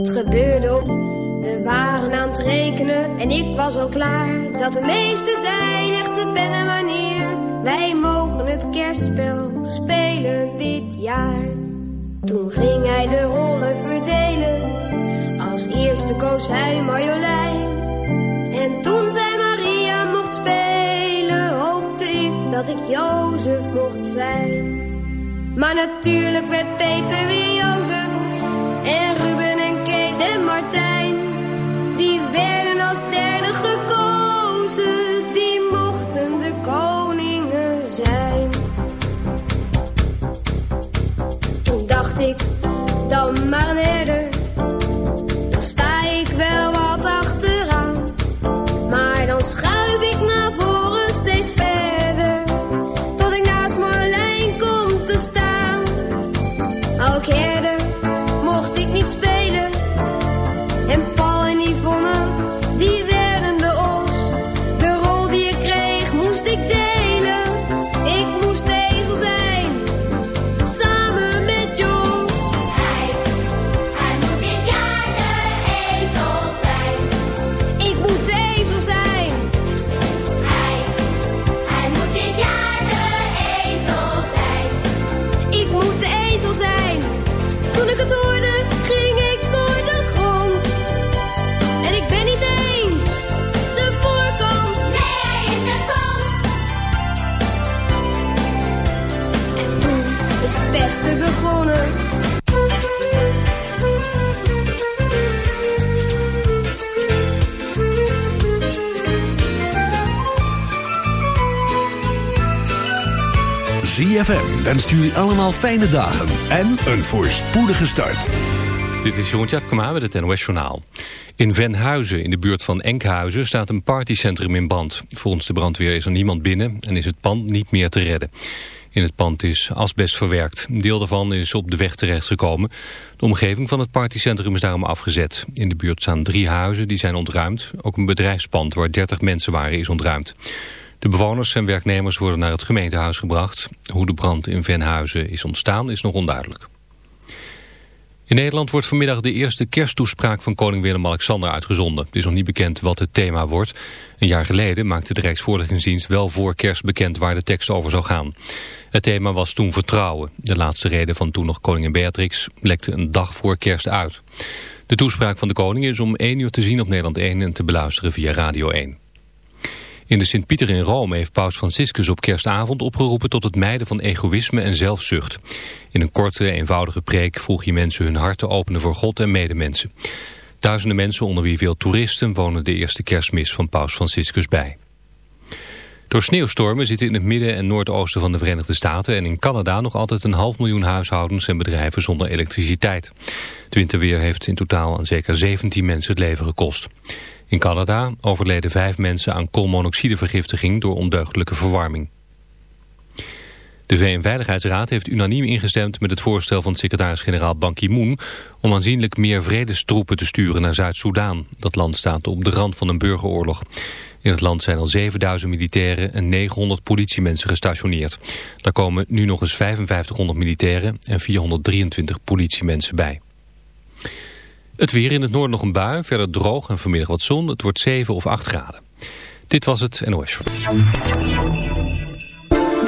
Het gebeurde op, we waren aan het rekenen en ik was al klaar. Dat de meeste zijn echte pen en manier. Wij mogen het kerstspel spelen dit jaar. Toen ging hij de rollen verdelen. Als eerste koos hij Marjolein. En toen zij Maria mocht spelen, hoopte ik dat ik Jozef mocht zijn. Maar natuurlijk werd Peter weer Jozef. En Ruben Martijn. Die werden als derde ZFM wenst jullie allemaal fijne dagen en een voorspoedige start. Dit is Jeroen Tjepkema met het NOS Journaal. In Venhuizen, in de buurt van Enkhuizen, staat een partycentrum in brand. Volgens de brandweer is er niemand binnen en is het pand niet meer te redden. In het pand is asbest verwerkt. Een deel daarvan is op de weg terechtgekomen. De omgeving van het partycentrum is daarom afgezet. In de buurt staan drie huizen, die zijn ontruimd. Ook een bedrijfspand waar 30 mensen waren is ontruimd. De bewoners en werknemers worden naar het gemeentehuis gebracht. Hoe de brand in Venhuizen is ontstaan is nog onduidelijk. In Nederland wordt vanmiddag de eerste kersttoespraak van koning Willem-Alexander uitgezonden. Het is nog niet bekend wat het thema wordt. Een jaar geleden maakte de Rijksvoorlichtingsdienst wel voor kerst bekend waar de tekst over zou gaan. Het thema was toen vertrouwen. De laatste reden van toen nog koningin Beatrix lekte een dag voor kerst uit. De toespraak van de koning is om 1 uur te zien op Nederland 1 en te beluisteren via Radio 1. In de Sint-Pieter in Rome heeft paus Franciscus op kerstavond opgeroepen tot het mijden van egoïsme en zelfzucht. In een korte, eenvoudige preek vroeg hij mensen hun hart te openen voor God en medemensen. Duizenden mensen, onder wie veel toeristen, wonen de eerste kerstmis van paus Franciscus bij. Door sneeuwstormen zitten in het midden en noordoosten van de Verenigde Staten en in Canada nog altijd een half miljoen huishoudens en bedrijven zonder elektriciteit. Het winterweer heeft in totaal aan zeker 17 mensen het leven gekost. In Canada overleden vijf mensen aan koolmonoxidevergiftiging door ondeugdelijke verwarming. De VN-veiligheidsraad heeft unaniem ingestemd met het voorstel van secretaris-generaal Ban Ki-moon om aanzienlijk meer vredestroepen te sturen naar Zuid-Soedan. Dat land staat op de rand van een burgeroorlog. In het land zijn al 7000 militairen en 900 politiemensen gestationeerd. Daar komen nu nog eens 5500 militairen en 423 politiemensen bij. Het weer in het noorden nog een bui, verder droog en vanmiddag wat zon. Het wordt 7 of 8 graden. Dit was het NOS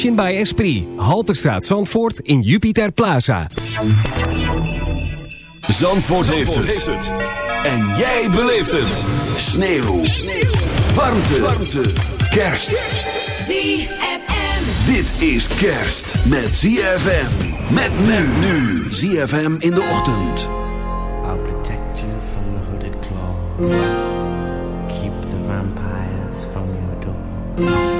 By Esprit. Halterstraat Zandvoort in Jupiter Plaza. Zandvoort, heeft, het. En jij beleeft het. Sneeuw. Warmte. Warmte. Kerst. ZFM. Dit is kerst met ZFM. Met men nu. ZFM in de ochtend. I'll protect you from the hooded claw. Keep the vampires from your door.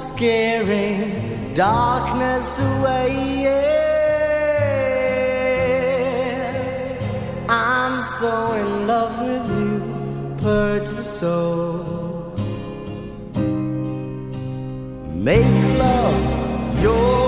scaring darkness away. Yeah. I'm so in love with you, purge the soul. Make love your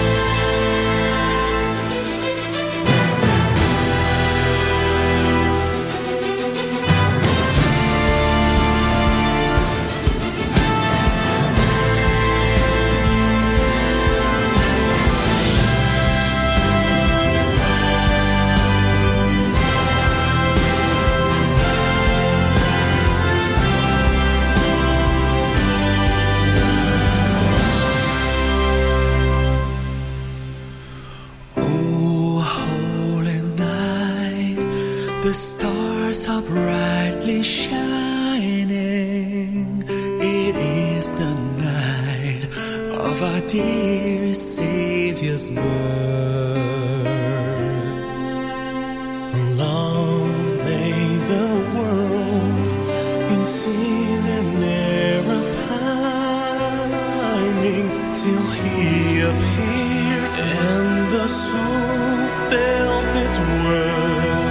Seen and error pining till he appeared and the soul felt its worth.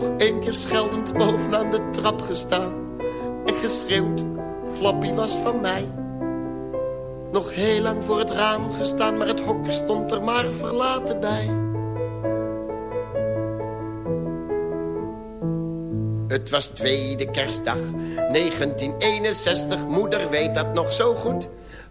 Nog één keer scheldend bovenaan de trap gestaan. En geschreeuwd, Flappy was van mij. Nog heel lang voor het raam gestaan, maar het hok stond er maar verlaten bij. Het was tweede kerstdag, 1961, moeder weet dat nog zo goed.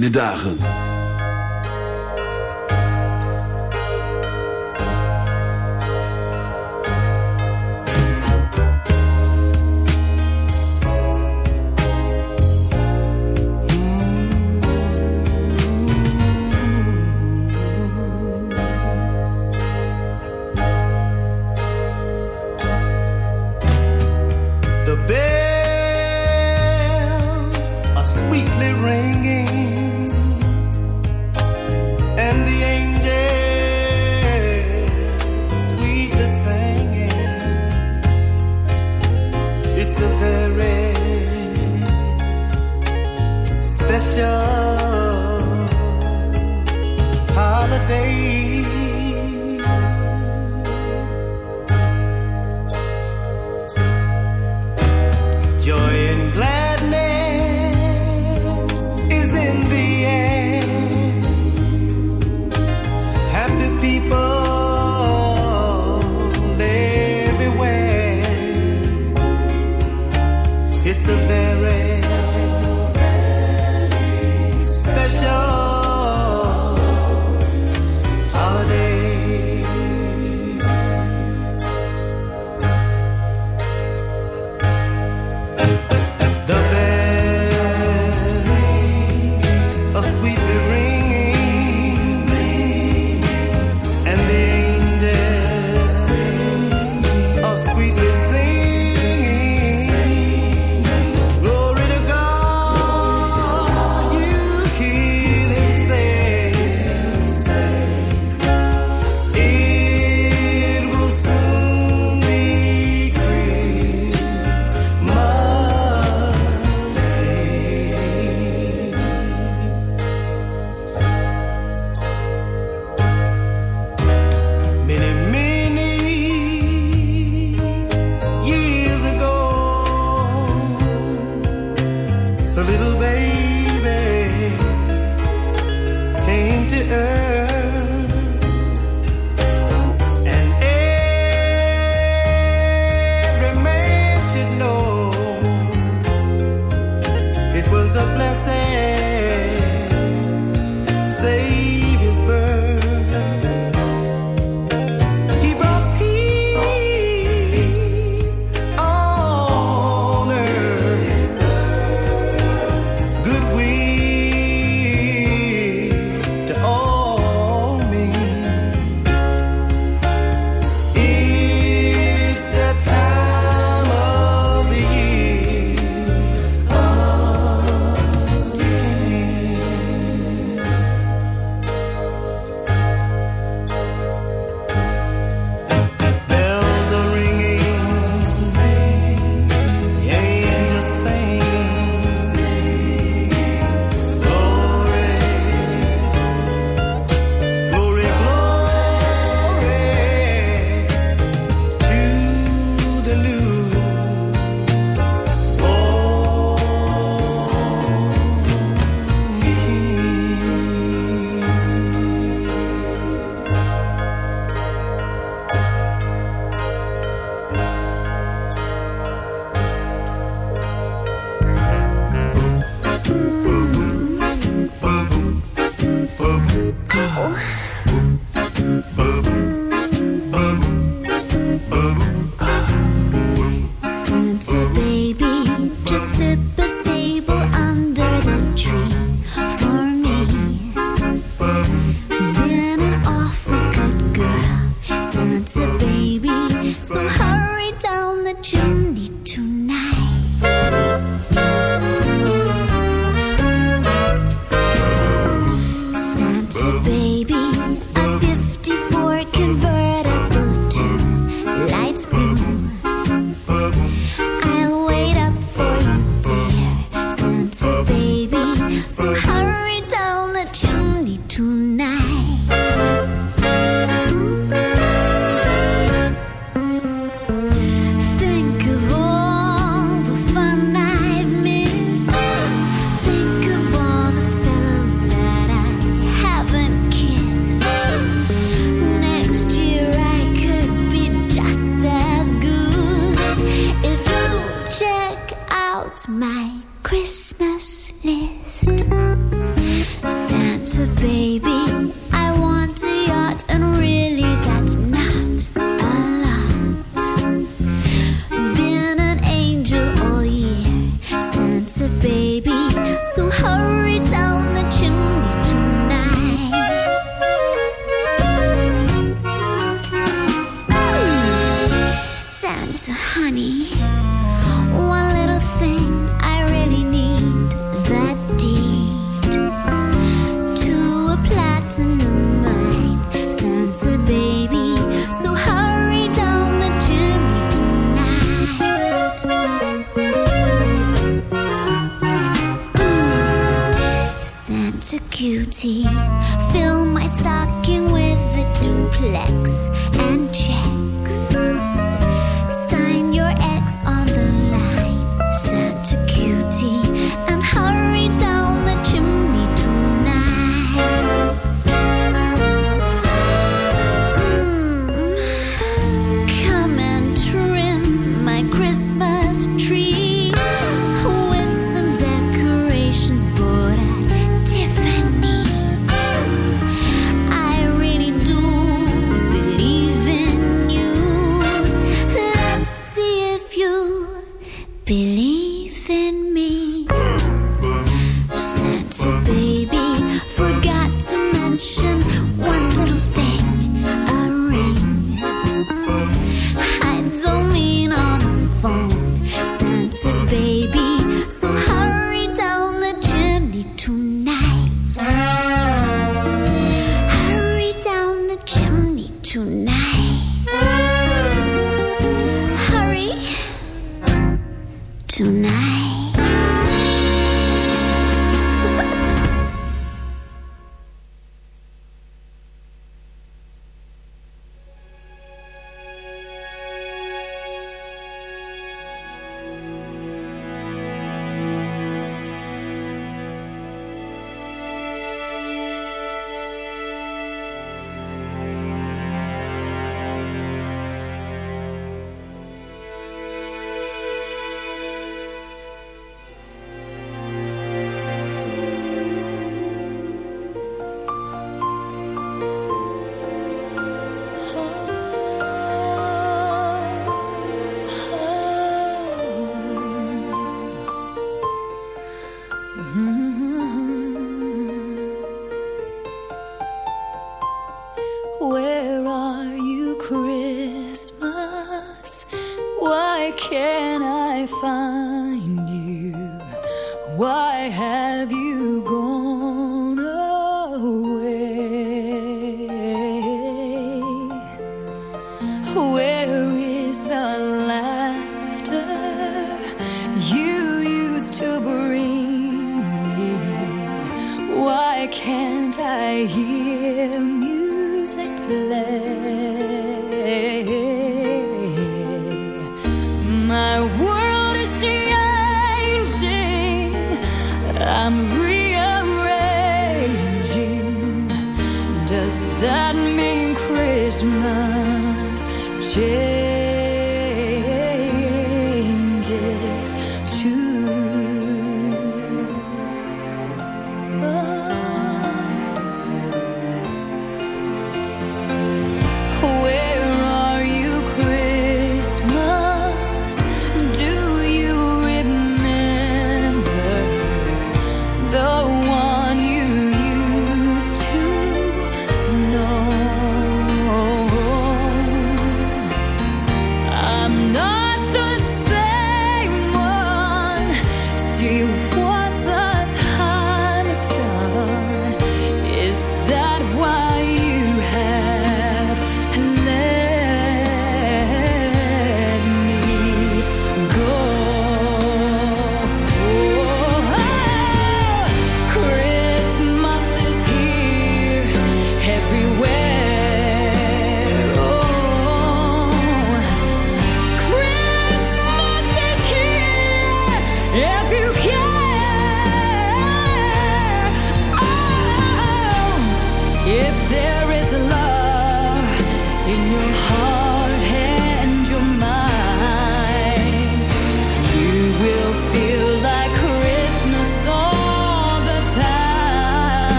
fijne dagen.